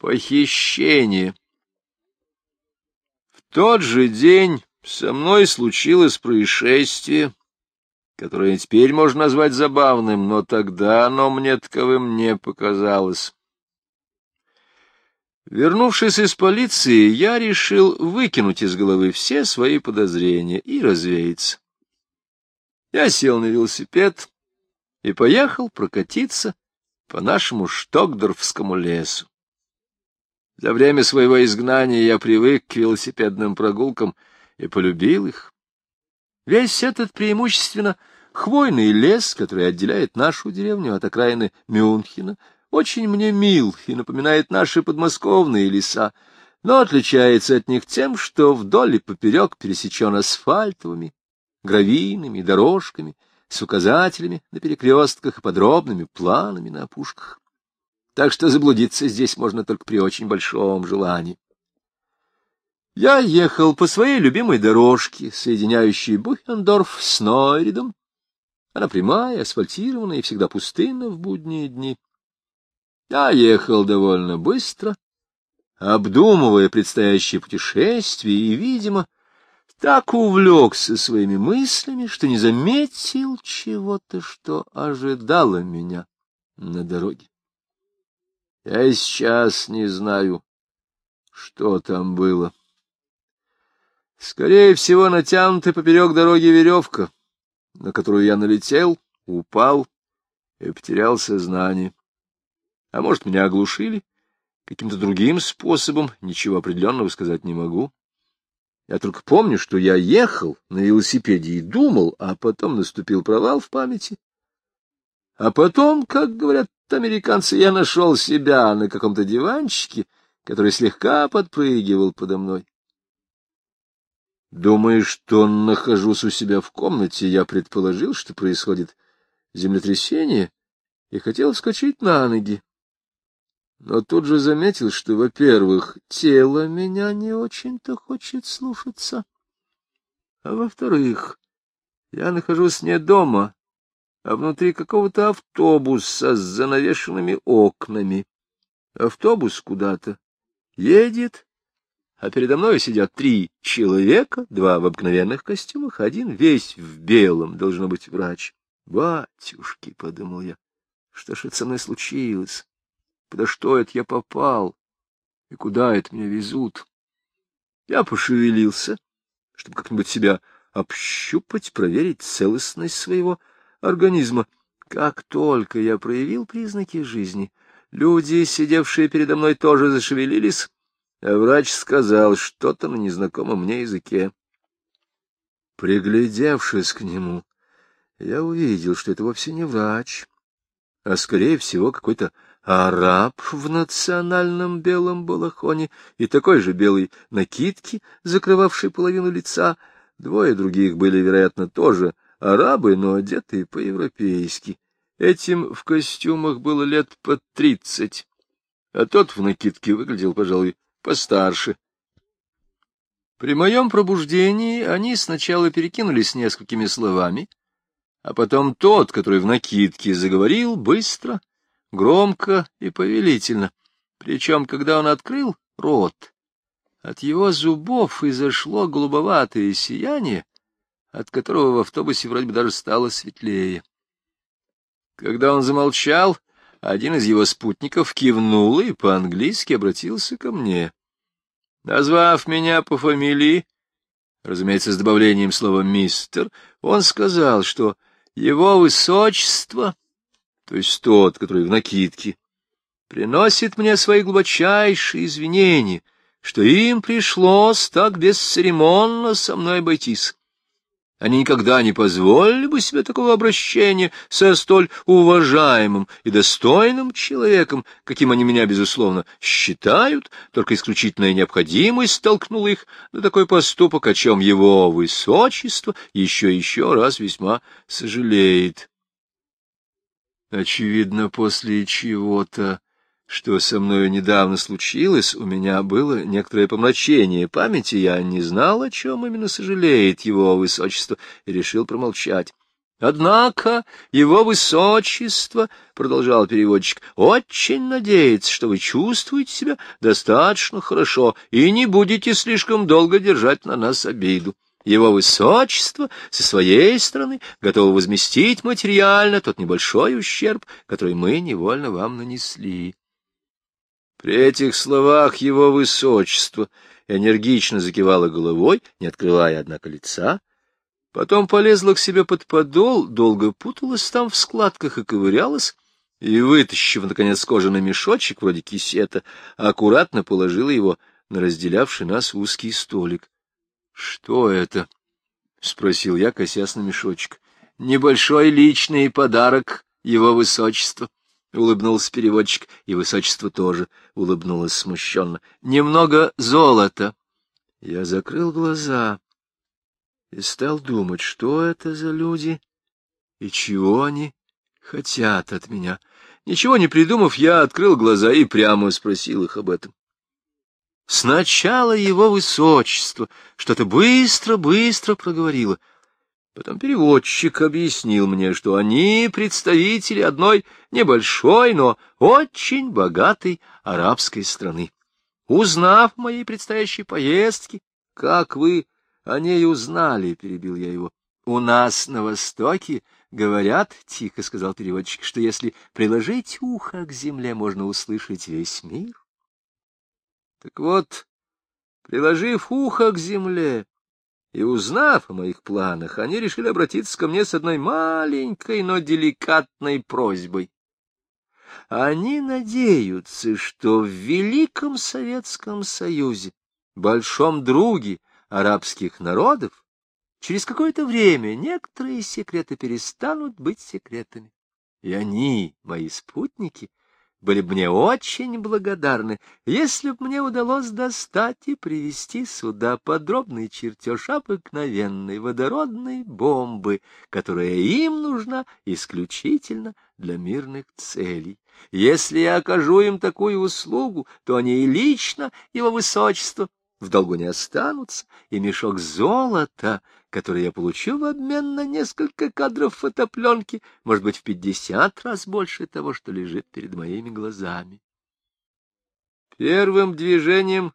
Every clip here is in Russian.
Похищение. В тот же день со мной случилось происшествие, которое теперь можно назвать забавным, но тогда оно мне таковым не показалось. Вернувшись из полиции, я решил выкинуть из головы все свои подозрения и развеяться. Я сел на велосипед и поехал прокатиться по нашему Штокдорфскому лесу. За время своего изгнания я привык к велосипедным прогулкам и полюбил их. Весь этот преимущественно хвойный лес, который отделяет нашу деревню от окраины Мюнхена, очень мне мил и напоминает наши подмосковные леса, но отличается от них тем, что вдоль и поперек пересечен асфальтовыми, гравийными дорожками, с указателями на перекрестках и подробными планами на опушках. Так что заблудиться здесь можно только при очень большом желании. Я ехал по своей любимой дорожке, соединяющей Бухендорф с Нойридом. Она прямая, асфальтированная и всегда пустынна в будние дни. Я ехал довольно быстро, обдумывая предстоящее путешествие, и, видимо, так увлекся своими мыслями, что не заметил чего-то, что ожидало меня на дороге. Я сейчас не знаю, что там было. Скорее всего, натянутая поперек дороги веревка, на которую я налетел, упал и потерял сознание. А может, меня оглушили каким-то другим способом, ничего определенного сказать не могу. Я только помню, что я ехал на велосипеде и думал, а потом наступил провал в памяти. А потом, как говорят американцы, я нашел себя на каком-то диванчике, который слегка подпрыгивал подо мной. Думая, что нахожусь у себя в комнате, я предположил, что происходит землетрясение, и хотел вскочить на ноги но тут же заметил, что, во-первых, тело меня не очень-то хочет слушаться, а во-вторых, я нахожусь не дома, а внутри какого-то автобуса с занавешенными окнами. Автобус куда-то едет, а передо мной сидят три человека, два в обыкновенных костюмах, один весь в белом, должно быть врач. «Батюшки!» — подумал я. «Что ж это со мной случилось?» Подо что это я попал? И куда это меня везут? Я пошевелился, чтобы как-нибудь себя общупать, проверить целостность своего организма. Как только я проявил признаки жизни, люди, сидевшие передо мной, тоже зашевелились, а врач сказал что-то на незнакомом мне языке. Приглядевшись к нему, я увидел, что это вовсе не врач, а, скорее всего, какой-то араб в национальном белом балахоне и такой же белой накидке, закрывавшей половину лица. Двое других были, вероятно, тоже арабы, но одетые по-европейски. Этим в костюмах было лет под тридцать, а тот в накидке выглядел, пожалуй, постарше. При моем пробуждении они сначала перекинулись несколькими словами, а потом тот, который в накидке, заговорил быстро громко и повелительно. Причем, когда он открыл рот, от его зубов изошло голубоватое сияние, от которого в автобусе вроде бы даже стало светлее. Когда он замолчал, один из его спутников кивнул и по-английски обратился ко мне. Назвав меня по фамилии, разумеется, с добавлением слова «мистер», он сказал, что его высочество то есть тот, который в накидке, приносит мне свои глубочайшие извинения, что им пришлось так бесцеремонно со мной обойтись. Они никогда не позволили бы себе такого обращения со столь уважаемым и достойным человеком, каким они меня, безусловно, считают, только исключительная необходимость столкнула их на такой поступок, о чем его высочество еще еще раз весьма сожалеет. Очевидно, после чего-то, что со мною недавно случилось, у меня было некоторое помрачение памяти, я не знал, о чем именно сожалеет его высочество, и решил промолчать. Однако его высочество, — продолжал переводчик, — очень надеется, что вы чувствуете себя достаточно хорошо и не будете слишком долго держать на нас обиду. Его высочество со своей стороны готово возместить материально тот небольшой ущерб, который мы невольно вам нанесли. При этих словах его высочество энергично закивало головой, не открывая, однако, лица, Потом полезла к себе под подол, долго путалась там в складках и ковырялась, и, вытащив, наконец, кожаный мешочек, вроде кисета, аккуратно положила его на разделявший нас узкий столик. — Что это? — спросил я, косясь на мешочек. — Небольшой личный подарок его высочества. — улыбнулся переводчик, и высочество тоже улыбнулось смущенно. — Немного золота. Я закрыл глаза и стал думать, что это за люди и чего они хотят от меня. Ничего не придумав, я открыл глаза и прямо спросил их об этом. Сначала его высочество что-то быстро-быстро проговорило. Потом переводчик объяснил мне, что они представители одной небольшой, но очень богатой арабской страны. Узнав о моей предстоящей поездке, как вы о ней узнали, — перебил я его. — У нас на Востоке говорят, — тихо сказал переводчик, — что если приложить ухо к земле, можно услышать весь мир. Так вот, приложив ухо к земле и узнав о моих планах, они решили обратиться ко мне с одной маленькой, но деликатной просьбой. Они надеются, что в Великом Советском Союзе, большом друге, арабских народов, через какое-то время некоторые секреты перестанут быть секретами. И они, мои спутники, были бы мне очень благодарны, если бы мне удалось достать и привести сюда подробный чертеж обыкновенной водородной бомбы, которая им нужна исключительно для мирных целей. Если я окажу им такую услугу, то они и лично, его высочество, в долгу не останутся, и мешок золота, который я получу в обмен на несколько кадров фотопленки, может быть, в пятьдесят раз больше того, что лежит перед моими глазами. Первым движением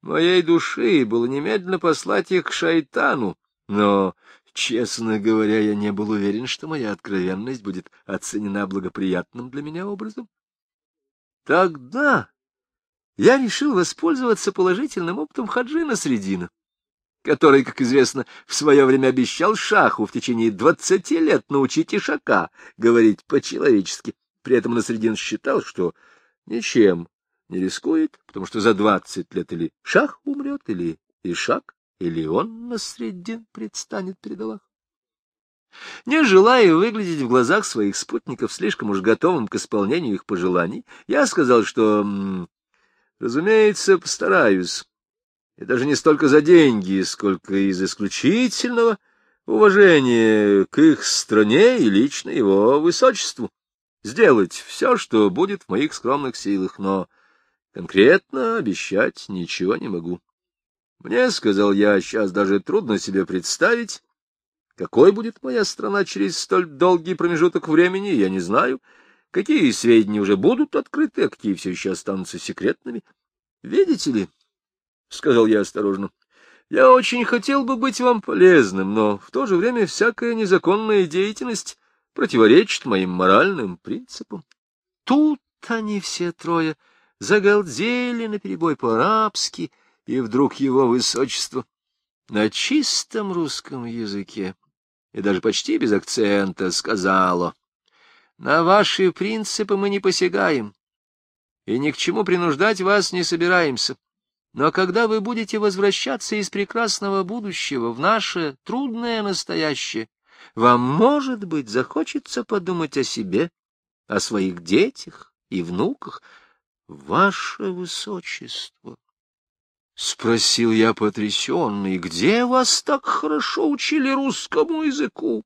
моей души было немедленно послать их к шайтану, но, честно говоря, я не был уверен, что моя откровенность будет оценена благоприятным для меня образом. Тогда я решил воспользоваться положительным опытом Хаджина Средина, который, как известно, в свое время обещал Шаху в течение двадцати лет научить Ишака говорить по-человечески. При этом Насредин считал, что ничем не рискует, потому что за двадцать лет или Шах умрет, или Ишак, или он, Насредин, предстанет перед Аллахом. Не желая выглядеть в глазах своих спутников слишком уж готовым к исполнению их пожеланий, я сказал, что Разумеется, постараюсь. И даже не столько за деньги, сколько из исключительного уважения к их стране и лично его высочеству. Сделать все, что будет в моих скромных силах, но конкретно обещать ничего не могу. Мне, — сказал я, — сейчас даже трудно себе представить, какой будет моя страна через столь долгий промежуток времени, я не знаю, — какие сведения уже будут открыты, а какие все еще останутся секретными. Видите ли, — сказал я осторожно, — я очень хотел бы быть вам полезным, но в то же время всякая незаконная деятельность противоречит моим моральным принципам. Тут они все трое загалдели наперебой по-арабски, и вдруг его высочество на чистом русском языке и даже почти без акцента сказала — на ваши принципы мы не посягаем, и ни к чему принуждать вас не собираемся. Но когда вы будете возвращаться из прекрасного будущего в наше трудное настоящее, вам, может быть, захочется подумать о себе, о своих детях и внуках. Ваше Высочество! — спросил я потрясенный, — где вас так хорошо учили русскому языку?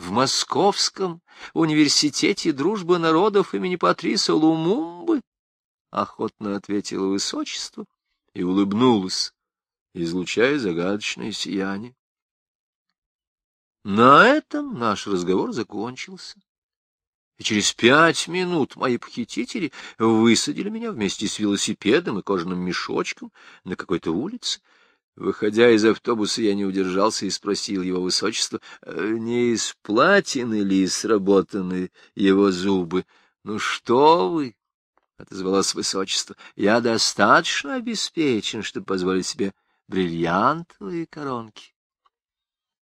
в Московском университете дружбы народов имени Патриса Лумумбы? — охотно ответило высочество и улыбнулась, излучая загадочное сияние. На этом наш разговор закончился. И через пять минут мои похитители высадили меня вместе с велосипедом и кожаным мешочком на какой-то улице. Выходя из автобуса, я не удержался и спросил его высочество, «Э, не из платины ли сработаны его зубы. — Ну что вы, — отозвалось высочество, — я достаточно обеспечен, чтобы позволить себе бриллиантовые коронки.